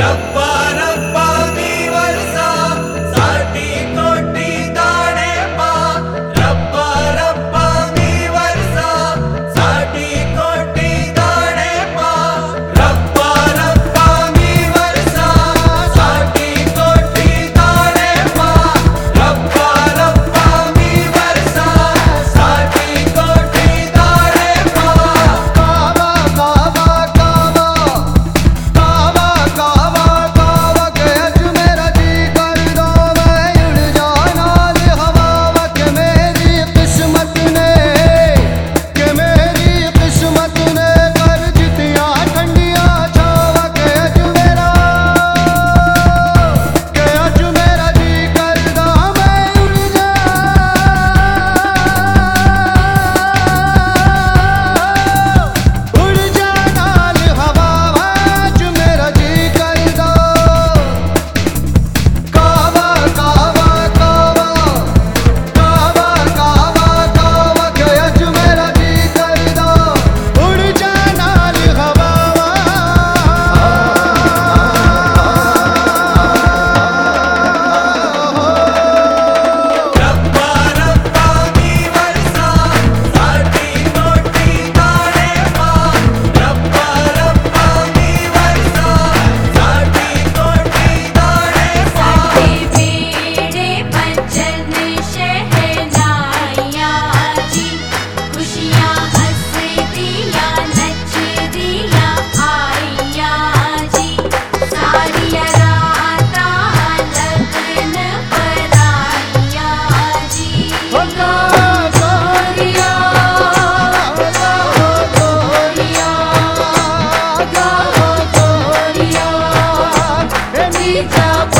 రబ్బా రబ్బా wake up.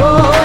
Oh.